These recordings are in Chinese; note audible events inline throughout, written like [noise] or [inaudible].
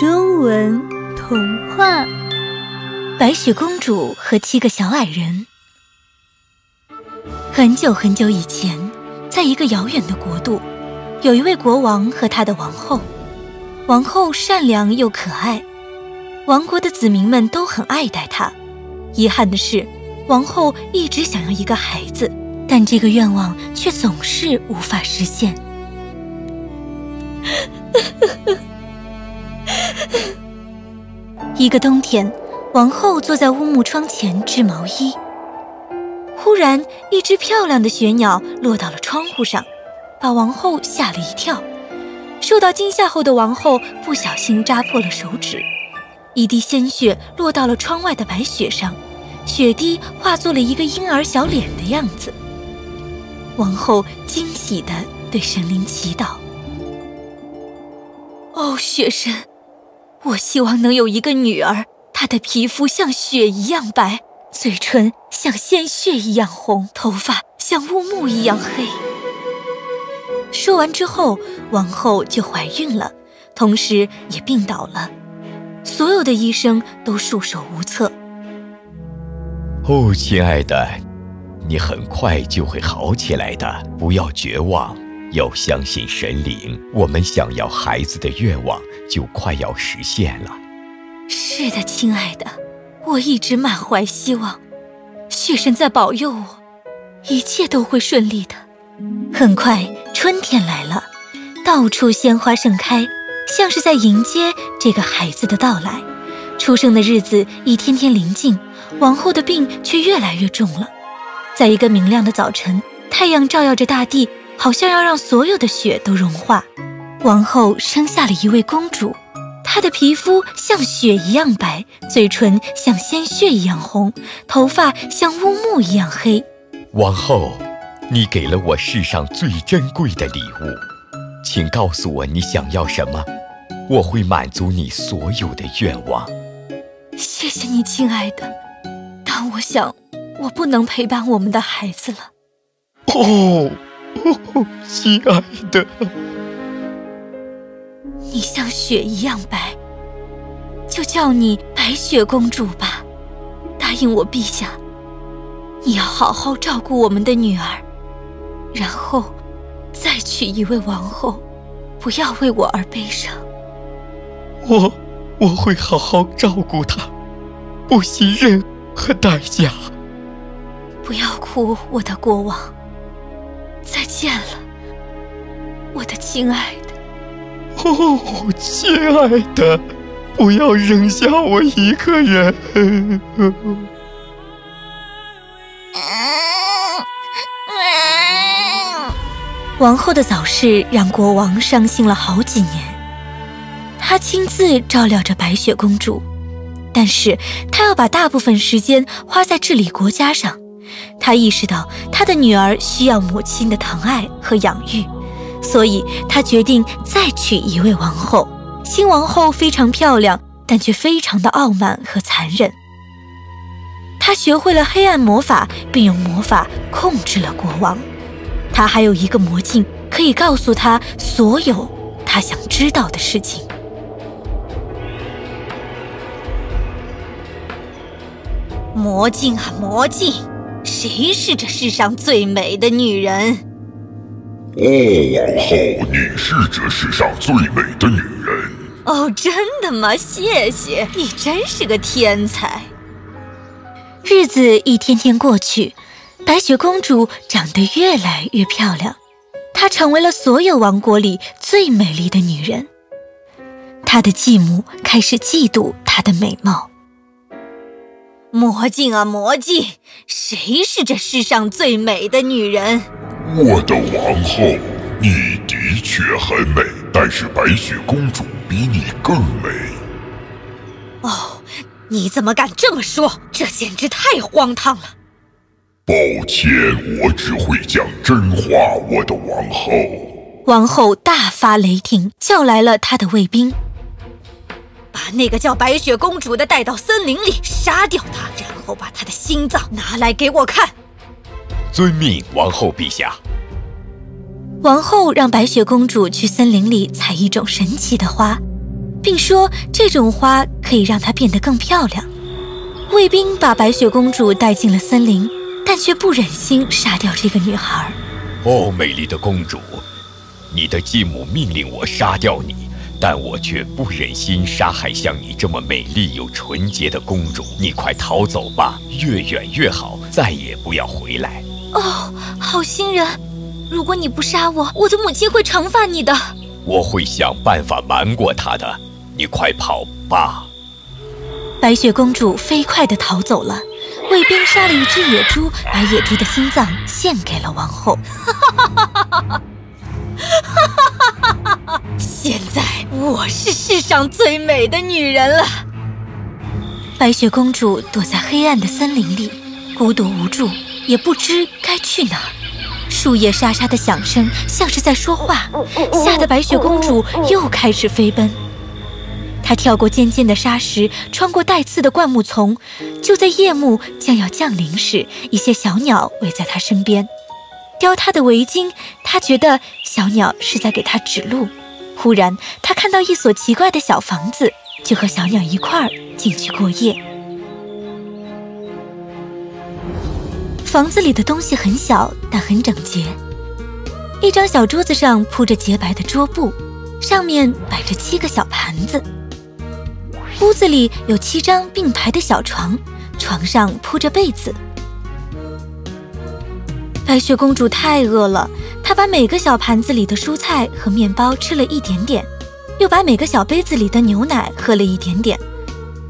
中文童话《白雪公主和七个小矮人》。很久很久以前，在一个遥远的国度，有一位国王和他的王后。王后善良又可爱，王国的子民们都很爱戴她。遗憾的是，王后一直想要一个孩子，但这个愿望却总是无法实现。一个冬天，王后坐在乌木窗前织毛衣。忽然，一只漂亮的雪鸟落到了窗户上，把王后吓了一跳。受到惊吓后的王后不小心扎破了手指，一滴鲜血落到了窗外的白雪上，雪滴化作了一个婴儿小脸的样子。王后惊喜地对神灵祈祷：“哦，雪神！”我希望能有一个女儿，她的皮肤像雪一样白，嘴唇像鲜血一样红，头发像乌木一样黑。说完之后，王后就怀孕了，同时也病倒了。所有的医生都束手无策。哦，亲爱的，你很快就会好起来的，不要绝望。要相信神灵，我们想要孩子的愿望就快要实现了。是的，亲爱的，我一直满怀希望，雪神在保佑我，一切都会顺利的。很快，春天来了，到处鲜花盛开，像是在迎接这个孩子的到来。出生的日子一天天临近，王后的病却越来越重了。在一个明亮的早晨，太阳照耀着大地。好像要让所有的雪都融化。王后生下了一位公主，她的皮肤像雪一样白，嘴唇像鲜血一样红，头发像乌木一样黑。王后，你给了我世上最珍贵的礼物，请告诉我你想要什么，我会满足你所有的愿望。谢谢你，亲爱的，但我想，我不能陪伴我们的孩子了。哦。哦，亲爱的，你像雪一样白，就叫你白雪公主吧。答应我，陛下，你要好好照顾我们的女儿，然后再娶一位王后，不要为我而悲伤。我我会好好照顾她，不惜任何代价。不要哭，我的国王。再见了，我的亲爱的。哦，亲爱的，不要扔下我一个人。王后的早逝让国王伤心了好几年，他亲自照料着白雪公主，但是他要把大部分时间花在治理国家上。他意识到他的女儿需要母亲的疼爱和养育，所以他决定再娶一位王后。新王后非常漂亮，但却非常的傲慢和残忍。她学会了黑暗魔法，并用魔法控制了国王。她还有一个魔镜，可以告诉他所有他想知道的事情。魔镜啊，魔镜！谁是这世上最美的女人？哦，王后，你是这世上最美的女人。哦，真的吗？谢谢你，真是个天才。日子一天天过去，白雪公主长得越来越漂亮，她成为了所有王国里最美丽的女人。她的继母开始嫉妒她的美貌。魔镜啊，魔镜，谁是这世上最美的女人？我的王后，你的确很美，但是白雪公主比你更美。哦，你怎么敢这么说？这简直太荒唐了！抱歉，我只会讲真话，我的王后。王后大发雷霆，叫来了她的卫兵。把那个叫白雪公主的带到森林里，杀掉她，然后把她的心脏拿来给我看。遵命，王后陛下。王后让白雪公主去森林里采一种神奇的花，并说这种花可以让她变得更漂亮。卫兵把白雪公主带进了森林，但却不忍心杀掉这个女孩。哦，美丽的公主，你的继母命令我杀掉你，但我却不忍心杀害像你这么美丽又纯洁的公主。你快逃走吧，越远越好，再也不要回来。哦，好心人，如果你不杀我，我的母亲会惩罚你的。我会想办法瞒过她的。你快跑吧！白雪公主飞快地逃走了。卫兵杀了一只野猪，把野猪的心脏献给了王后。[laughs] 哈现在我是世上最美的女人了。白雪公主躲在黑暗的森林里，孤独无助，也不知该去哪儿。树叶沙沙的响声像是在说话，吓得白雪公主又开始飞奔。她跳过尖尖的沙石，穿过带刺的灌木丛，就在夜幕将要降临时，一些小鸟围在她身边，叼他的围巾。他觉得小鸟是在给他指路。忽然，他看到一所奇怪的小房子，就和小鸟一块儿进去过夜。房子里的东西很小，但很整洁。一张小桌子上铺着洁白的桌布，上面摆着七个小盘子。屋子里有七张并排的小床，床上铺着被子。白雪公主太饿了，她把每个小盘子里的蔬菜和面包吃了一点点，又把每个小杯子里的牛奶喝了一点点。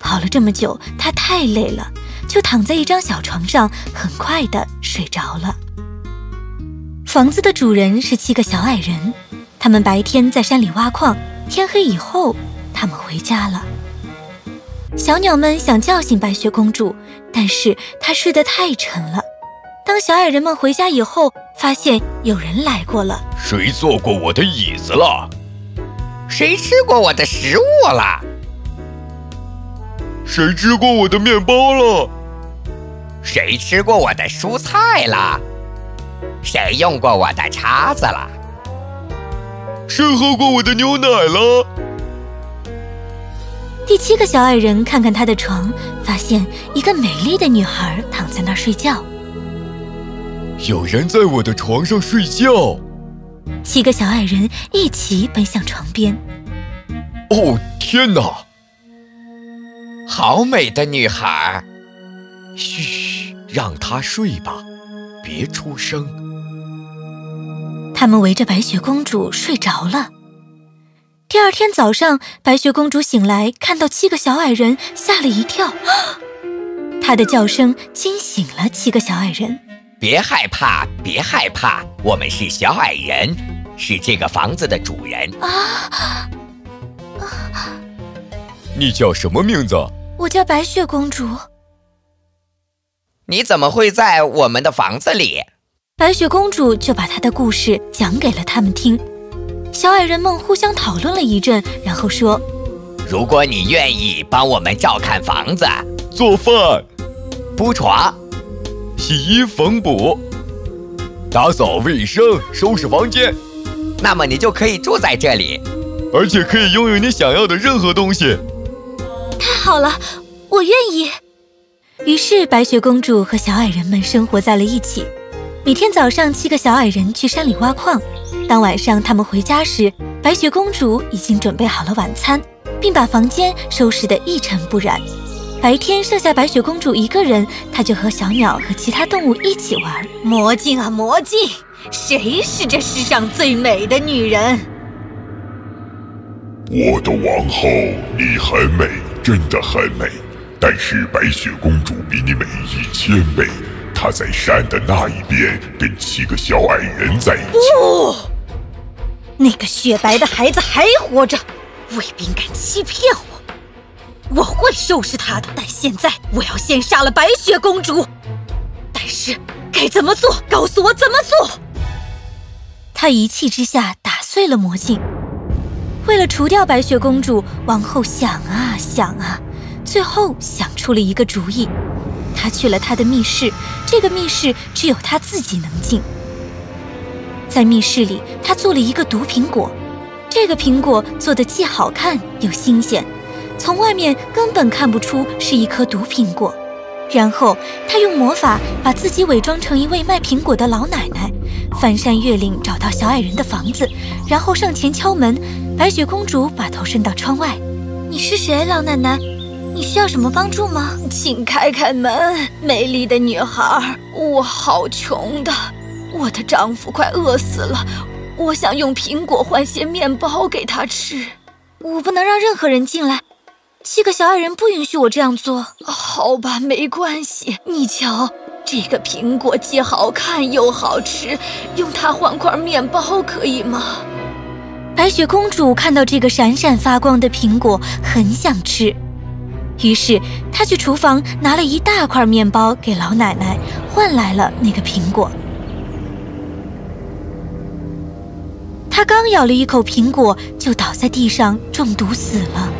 跑了这么久，她太累了，就躺在一张小床上，很快的睡着了。房子的主人是七个小矮人，他们白天在山里挖矿，天黑以后，他们回家了。小鸟们想叫醒白雪公主，但是她睡得太沉了。当小矮人们回家以后，发现有人来过了。谁坐过我的椅子了？谁吃过我的食物了？谁吃过我的面包了？谁吃过我的蔬菜了？谁用过我的叉子了？谁喝过我的牛奶了？第七个小矮人看看他的床，发现一个美丽的女孩躺在那儿睡觉。有人在我的床上睡觉。七个小矮人一起奔向床边。哦，天哪！好美的女孩！嘘，让她睡吧，别出声。他们围着白雪公主睡着了。第二天早上，白雪公主醒来，看到七个小矮人，吓了一跳。[gasps] 她的叫声惊醒了七个小矮人。别害怕，别害怕，我们是小矮人，是这个房子的主人。啊啊！你叫什么名字？我叫白雪公主。你怎么会在我们的房子里？白雪公主就把她的故事讲给了他们听。小矮人们互相讨论了一阵，然后说：“如果你愿意帮我们照看房子、做饭、铺床、洗衣缝补、打扫卫生、收拾房间，那么你就可以住在这里，而且可以拥有你想要的任何东西。”太好了，我愿意。于是，白雪公主和小矮人们生活在了一起。每天早上，七个小矮人去山里挖矿。当晚上他们回家时，白雪公主已经准备好了晚餐，并把房间收拾得一尘不染。白天剩下白雪公主一个人，她就和小鸟和其他动物一起玩。魔镜啊魔镜，谁是这世上最美的女人？我的王后，你很美，真的很美。但是白雪公主比你美一千倍，她在山的那一边，跟七个小矮人在一起。不。那个雪白的孩子还活着，卫兵敢欺骗我，我会收拾他的。但现在我要先杀了白雪公主，但是该怎么做？告诉我怎么做！他一气之下打碎了魔镜。为了除掉白雪公主，王后想啊想啊，最后想出了一个主意。她去了她的密室，这个密室只有她自己能进。在密室里，他做了一个毒苹果，这个苹果做的既好看又新鲜，从外面根本看不出是一颗毒苹果。然后他用魔法把自己伪装成一位卖苹果的老奶奶，翻山越岭找到小矮人的房子，然后上前敲门。白雪公主把头伸到窗外：“你是谁，老奶奶？你需要什么帮助吗？请开开门，美丽的女孩。我好穷的，我的丈夫快饿死了。”我想用苹果换些面包给他吃，我不能让任何人进来。七个小矮人不允许我这样做。好吧，没关系。你瞧，这个苹果既好看又好吃，用它换块面包可以吗？白雪公主看到这个闪闪发光的苹果，很想吃，于是她去厨房拿了一大块面包给老奶奶，换来了那个苹果。她刚咬了一口苹果，就倒在地上中毒死了。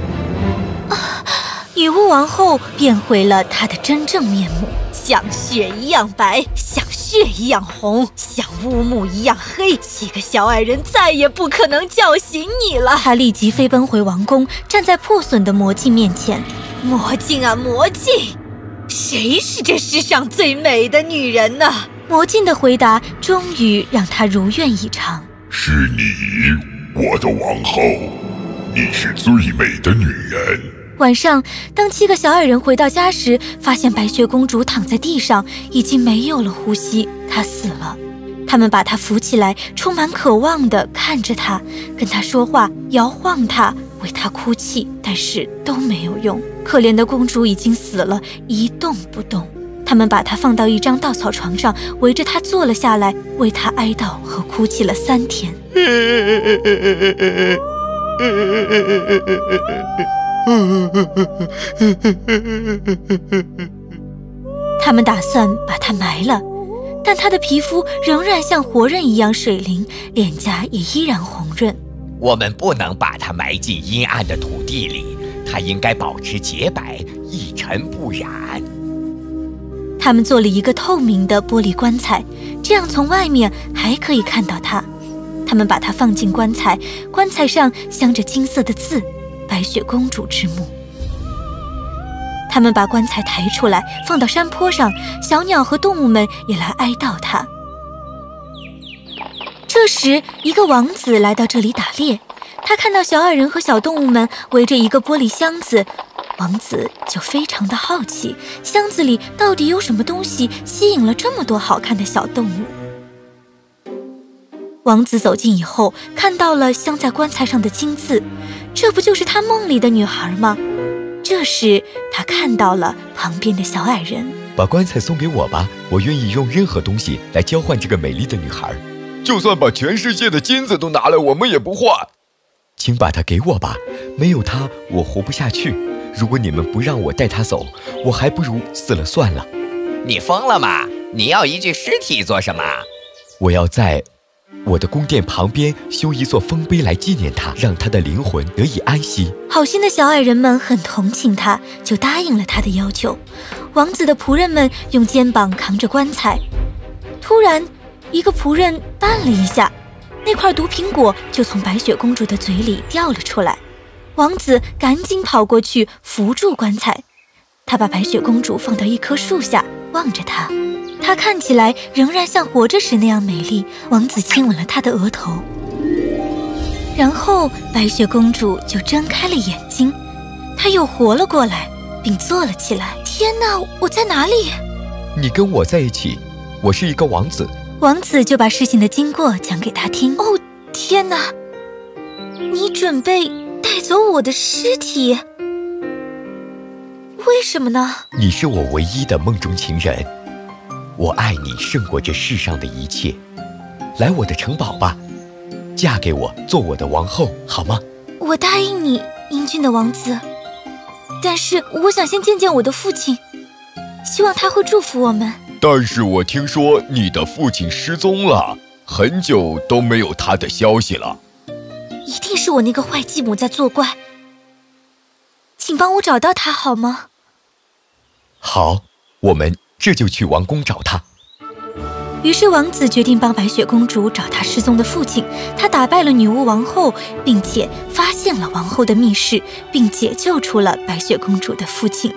女巫王后变回了她的真正面目，像雪一样白，像血一样红，像乌木一样黑。七个小矮人再也不可能叫醒你了。她立即飞奔回王宫，站在破损的魔镜面前。魔镜啊，魔镜，谁是这世上最美的女人呢？魔镜的回答终于让她如愿以偿。是你，我的王后，你是最美的女人。晚上，当七个小矮人回到家时，发现白雪公主躺在地上，已经没有了呼吸，她死了。他们把她扶起来，充满渴望地看着她，跟她说话，摇晃她，为她哭泣，但是都没有用。可怜的公主已经死了，一动不动。他们把她放到一张稻草床上，围着她坐了下来，为她哀悼和哭泣了三天。[laughs] [laughs] 他们打算把她埋了，但他的皮肤仍然像活人一样水灵，脸颊也依然红润。我们不能把她埋进阴暗的土地里，她应该保持洁白，一尘不染。他们做了一个透明的玻璃棺材，这样从外面还可以看到它。他们把它放进棺材，棺材上镶着金色的字“白雪公主之墓”。他们把棺材抬出来，放到山坡上，小鸟和动物们也来哀悼她。这时，一个王子来到这里打猎，他看到小矮人和小动物们围着一个玻璃箱子。王子就非常的好奇，箱子里到底有什么东西吸引了这么多好看的小动物。王子走近以后，看到了镶在棺材上的金字，这不就是他梦里的女孩吗？这时他看到了旁边的小矮人，把棺材送给我吧，我愿意用任何东西来交换这个美丽的女孩，就算把全世界的金子都拿来，我们也不换。请把它给我吧，没有它我活不下去。如果你们不让我带她走，我还不如死了算了。你疯了吗？你要一具尸体做什么？我要在我的宫殿旁边修一座丰碑来纪念他，让他的灵魂得以安息。好心的小矮人们很同情他，就答应了他的要求。王子的仆人们用肩膀扛着棺材。突然，一个仆人绊了一下，那块毒苹果就从白雪公主的嘴里掉了出来。王子赶紧跑过去扶住棺材，他把白雪公主放到一棵树下，望着她。她看起来仍然像活着时那样美丽。王子亲吻了她的额头，然后白雪公主就睁开了眼睛，她又活了过来，并坐了起来。天哪，我在哪里？你跟我在一起，我是一个王子。王子就把事情的经过讲给她听。哦，天哪，你准备？带走我的尸体？为什么呢？你是我唯一的梦中情人，我爱你胜过这世上的一切。来我的城堡吧，嫁给我做我的王后，好吗？我答应你，英俊的王子。但是我想先见见我的父亲，希望他会祝福我们。但是我听说你的父亲失踪了，很久都没有他的消息了。一定是我那个坏继母在作怪，请帮我找到他好吗？好，我们这就去王宫找他。于是王子决定帮白雪公主找她失踪的父亲。他打败了女巫王后，并且发现了王后的密室，并解救出了白雪公主的父亲。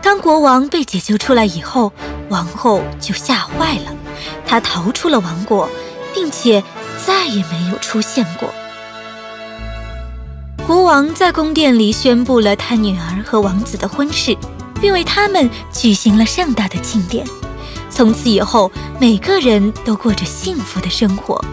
当国王被解救出来以后，王后就吓坏了，她逃出了王国，并且再也没有出现过。国王在宫殿里宣布了他女儿和王子的婚事。并为他们举行了盛大的庆典。从此以后，每个人都过着幸福的生活。